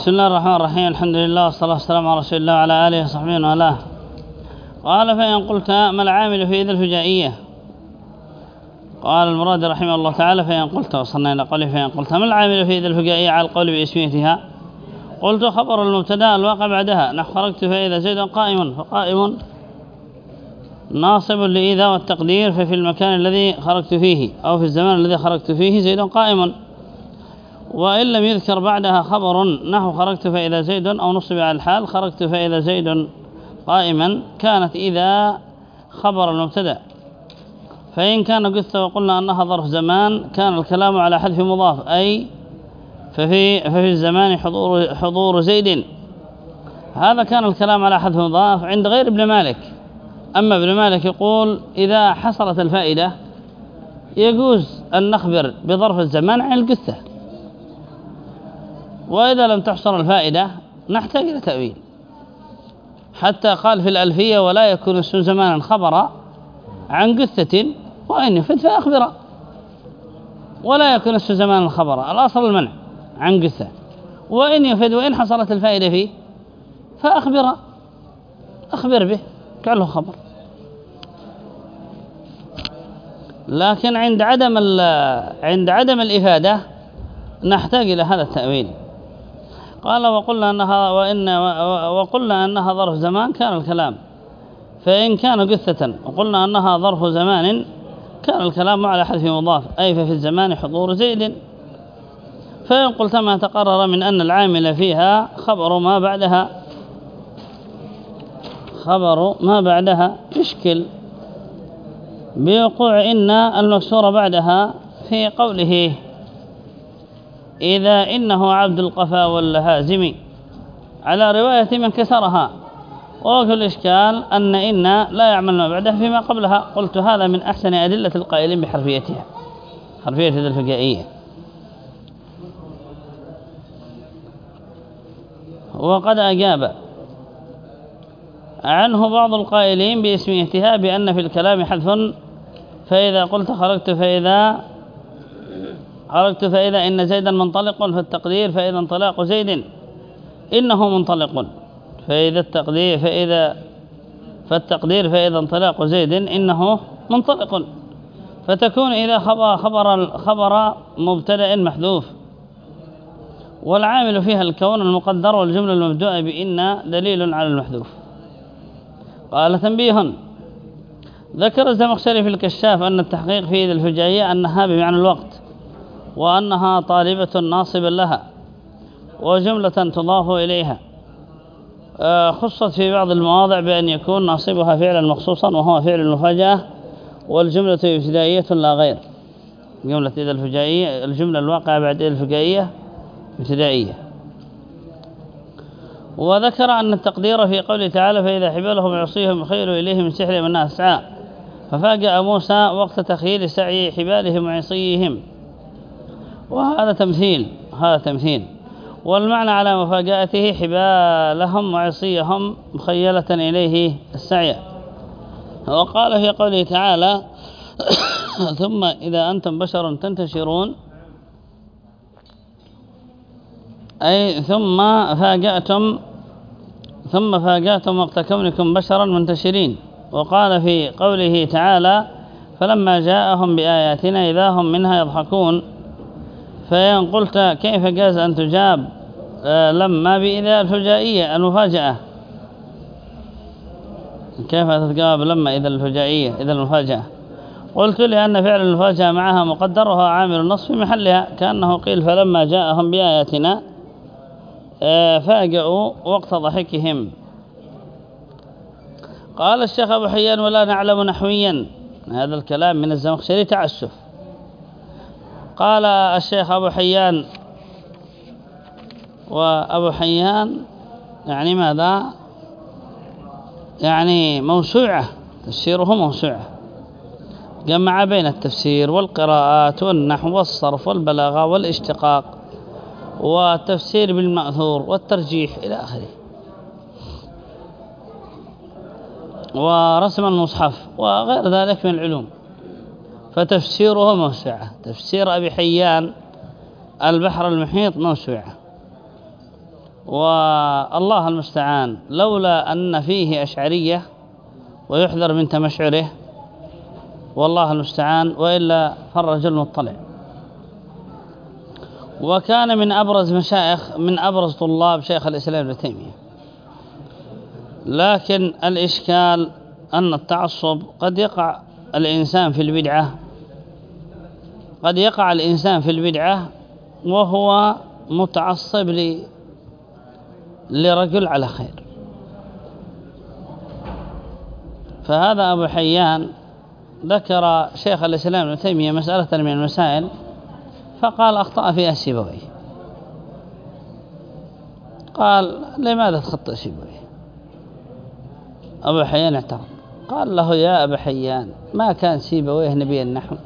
بسم الله الرحمن الرحيم. الحمد لله والصلاة والسلام على رسول الله وعلى آله وصحبه وآله قال فإن قلت ما العامل في ذي الفجائية قال المراد رحمه الله تعالى فإن قلت وصلنا إلى قوله فإن قلت ما العامل في ذي الفجائية على القول باسميتها. قلت خبر المبتدا الواقع بعدها. نحو خرجت فإذا زيد قائم فقائم ناصب لإذا والتقدير ففي المكان الذي خرجت فيه أو في الزمان الذي خرجت فيه زيد قائم. وإن لم يذكر بعدها خبر نحو خرجت فإذا زيد أو نصب على الحال خرجت فإذا زيد قائما كانت إذا خبر المبتدأ. فإن كان قث وقلنا أنها ظرف زمان كان الكلام على حذف مضاف أي ففي, ففي الزمان حضور, حضور زيد. هذا كان الكلام على حذف مضاف عند غير ابن مالك. أما ابن مالك يقول إذا حصلت الفائدة يجوز أن نخبر بظرف الزمان عن القثة وإذا لم تحصل الفائدة نحتاج إلى تأويل. حتى قال في الألفية ولا يكون اسم زمانا خبرا عن قثة وإن يفد فأخبر ولا يكون اسم زمانا خبرا الأصل المنع عن قثة وإن يفد وإن حصلت الفائدة فيه فأخبر أخبر به كله خبر. لكن عند عدم عند عدم الإفادة نحتاج إلى هذا التأويل. قال وقلنا أنها وإن وقلنا أنها ظرف زمان كان الكلام. فإن كان قثة وقلنا أنها ظرف زمان كان الكلام على حذف مضاف أي ففي الزمان حضور زيد. فإن قلت ما تقرر من أن العامل فيها خبر ما بعدها. خبر ما بعدها يشكل بوقوع إن المكسور بعدها في قوله إذا إنه عبد القفا واللهازم. على رواية من كسرها. ووجه الإشكال أن إن لا يعمل ما بعدها فيما قبلها. قلت هذا من أحسن أدلة القائلين بحرفيتها. حرفية ذي الفقائية وقد أجاب عنه بعض القائلين باسميتها بأن في الكلام حذف. فإذا قلت خرجت فإذا خرجت فإذا إن زيدا منطلق فالتقدير فإذا انطلاق زيد إنه منطلق. فإذا التقدير فإذا فالتقدير فإذا انطلاق زيد إنه منطلق. فتكون إذا خبر خبر خبر مبتدأ محذوف. والعامل فيها الكون المقدر والجملة المبدوءة بإن دليل على المحذوف. قال تنبيه. ذكر الزمخشري في الكشاف أن التحقيق في ذي الفجائية أنها بمعنى الوقت. وأنها طالبة ناصبا لها وجملة تضاف إليها. آه، خصت في بعض المواضع بأن يكون ناصبها فعلا مخصوصا وهو فعل المفاجأة والجملة ابتدائية لا غير. جملة إذا الفجائية الجملة الواقعة بعد إذا الفجائية ابتدائية. وذكر أن التقدير في قوله تعالى فإذا حبالهم يعصيهم خير إليه من سحر من أسعى ففاجأ موسى وقت تخيل سعي حبالهم وعصيهم. وهذا تمثيل هذا تمثيل. والمعنى على مفاجأته حبالهم وعصيهم مخيلة إليه السعي. وقال في قوله تعالى ثم إذا أنتم بشر تنتشرون. أي ثم فاجأتم ثم فاجأتم وقت كونكم بشرا منتشرين. وقال في قوله تعالى فلما جاءهم بآياتنا إذا هم منها يضحكون. فإن قلت كيف جاز أن تجاب؟ آه، لما بإذا الفجائية المفاجأة. كيف تتجاوب لما إذا الفجائية؟ إذا المفاجأة. قلت لأن فعل المفاجأة معها مقدر وهو عامل النص في محلها كأنه قيل فلما جاءهم بآياتنا آه، فاجأوا وقت ضحكهم. قال الشيخ أبو حيان ولا نعلم نحويا. هذا الكلام من الزمخشري تعسف. قال الشيخ أبو حيان وأبو حيان يعني ماذا؟ يعني موسوعة تفسيره موسوعة. جمع بين التفسير والقراءات والنحو والصرف والبلاغة والاشتقاق والتفسير بالمأثور والترجيح إلى آخره. ورسم المصحف وغير ذلك من العلوم. فتفسيره موسوعة تفسير أبي حيان البحر المحيط موسوعة. والله المستعان. لولا أن فيه أشعرية ويحذر من تمشعره والله المستعان. وإلا فالرجل مطلع وكان من أبرز مشايخ من أبرز طلاب شيخ الإسلام ابن تيمية. لكن الإشكال أن التعصب قد يقع الإنسان في البدعة قد يقع الإنسان في البدعة وهو متعصب لرجل على خير. فهذا أبو حيان ذكر شيخ الإسلام ابن تيمية مسألة من المسائل فقال أخطأ فيها السيبوي قال لماذا تخطئ سيبوي أبو حيان اعترض. قال له يا أبا حيان ما كان سيبويه نبي النحو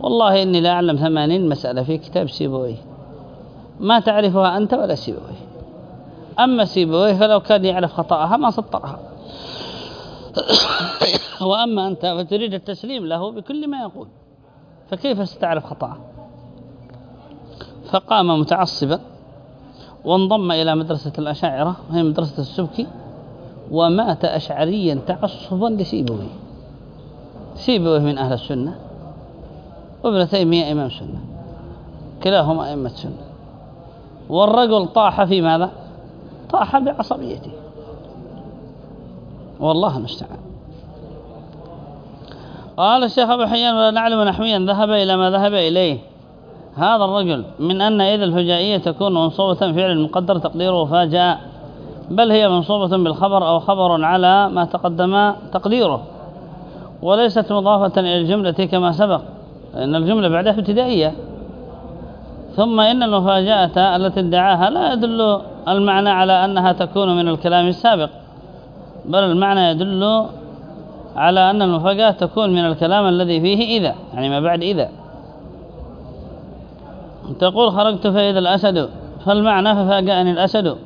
والله إني لا أعلم ثمانين مسألة في كتاب سيبويه ما تعرفها أنت ولا سيبويه أما سيبويه فلو كان يعرف خطأها ما سطرها وأما أنت فتريد التسليم له بكل ما يقول فكيف ستعرف خطأه؟ فقام متعصبا وانضم إلى مدرسة الأشاعرة وهي مدرسة السبكي ومات أشعريا تعصبا لسيبويه سيبويه من أهل السنة. وابن تيمية إمام سنة. كلاهما أئمة سنة. والرجل طاح في ماذا؟ طاح بعصبيته. والله المستعان. قال الشيخ أبو حيان ولا نعلم نحويا ذهب إلى ما ذهب إليه. هذا الرجل من أن إذا الفجائية تكون منصوبة فعل المقدر تقديره فاجأ بل هي منصوبة بالخبر أو خبر على ما تقدم تقديره وليست مضافة إلى الجملة كما سبق. لأن الجملة بعدها ابتدائية. ثم إن المفاجأة التي ادعاها لا يدل المعنى على أنها تكون من الكلام السابق بل المعنى يدل على أن المفاجأة تكون من الكلام الذي فيه إذا يعني ما بعد إذا. تقول خرجت فإذا الأسد فالمعنى ففاجأني الأسد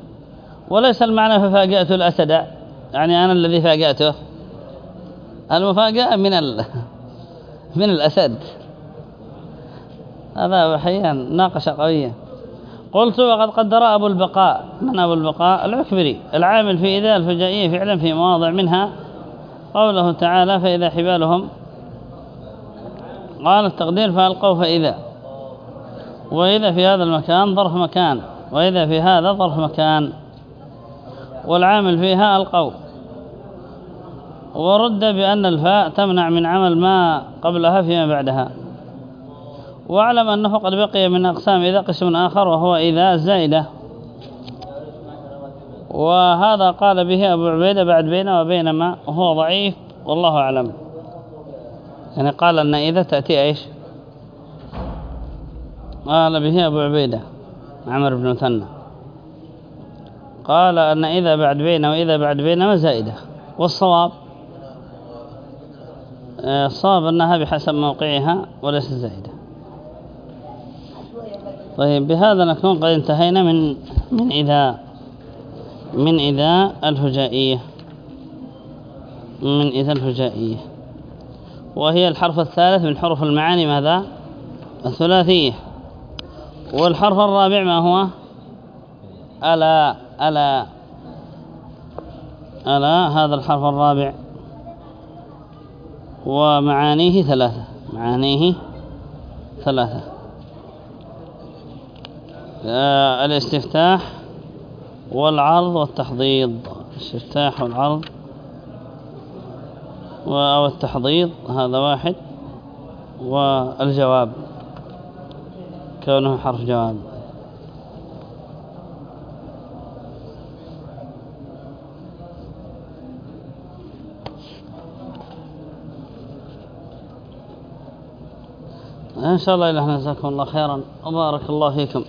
وليس المعنى ففاجأت الأسد يعني أنا الذي فاجأته. المفاجأة من ال... من الأسد. هذا حيان ناقشة قوية. قلت وقد قدر أبو البقاء. من أبو البقاء؟ العكبري. العامل في إذا الفجائية فعلا في مواضع منها قوله تعالى فإذا حبالهم قال التقدير فألقوا فإذا وإذا في هذا المكان ظرف مكان وإذا في هذا ظرف مكان. والعامل فيها ألقوا. ورد بأن الفاء تمنع من عمل ما قبلها فيما بعدها. واعلم أنه قد بقي من أقسام إذا قسم آخر وهو إذا الزائدة وهذا قال به أبو عبيدة بعد بين وبينما وهو ضعيف والله أعلم. يعني قال أن إذا تأتي إيش؟ قال به أبو عبيدة عمر بن مثنى. قال أن إذا بعد بين وإذا بعد بينما زائدة. والصواب؟ الصواب أنها بحسب موقعها وليس زائدة. طيب بهذا نكون قد انتهينا من من إذا من إذا الهجائية. من إذا الهجائية. وهي الحرف الثالث من حروف المعاني ماذا؟ الثلاثية. والحرف الرابع ما هو؟ ألا ألا ألا هذا الحرف الرابع. ومعانيه ثلاثة. معانيه ثلاثة. آه، الاستفتاح والعرض والتحضيض. الاستفتاح والعرض أو التحضيض هذا واحد. والجواب كونه حرف جواب. إن شاء الله إلهنا جزاكم الله خيرا. وبارك الله فيكم.